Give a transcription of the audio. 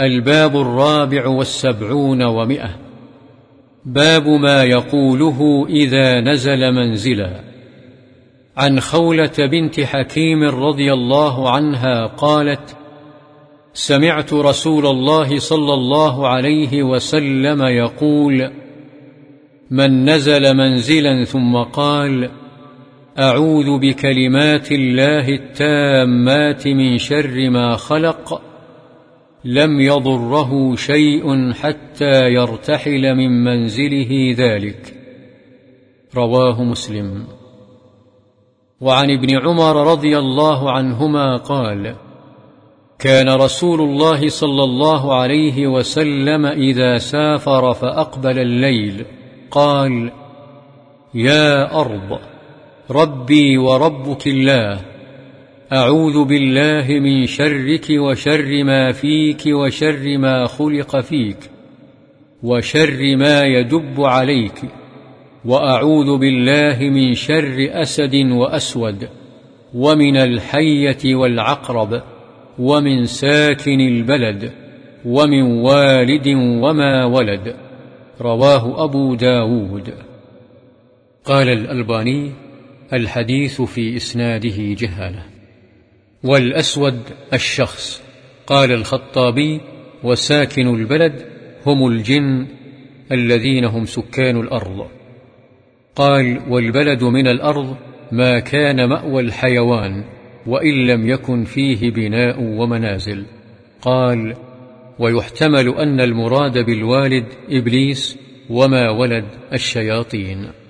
الباب الرابع والسبعون ومئة. باب ما يقوله إذا نزل منزلا. عن خولة بنت حكيم رضي الله عنها قالت سمعت رسول الله صلى الله عليه وسلم يقول من نزل منزلا ثم قال أعوذ بكلمات الله التامات من شر ما خلق. لم يضره شيء حتى يرتحل من منزله ذلك. رواه مسلم. وعن ابن عمر رضي الله عنهما قال كان رسول الله صلى الله عليه وسلم إذا سافر فأقبل الليل قال يا أرض ربي وربك الله أعوذ بالله من شرك وشر ما فيك وشر ما خلق فيك وشر ما يدب عليك وأعوذ بالله من شر أسد وأسود ومن الحية والعقرب ومن ساكن البلد ومن والد وما ولد رواه أبو داود. قال الألباني الحديث في إسناده جهالة. والأسود الشخص. قال الخطابي وساكن البلد هم الجن الذين هم سكان الأرض. قال والبلد من الأرض ما كان مأوى الحيوان وإن لم يكن فيه بناء ومنازل. قال ويحتمل أن المراد بالوالد إبليس وما ولد الشياطين.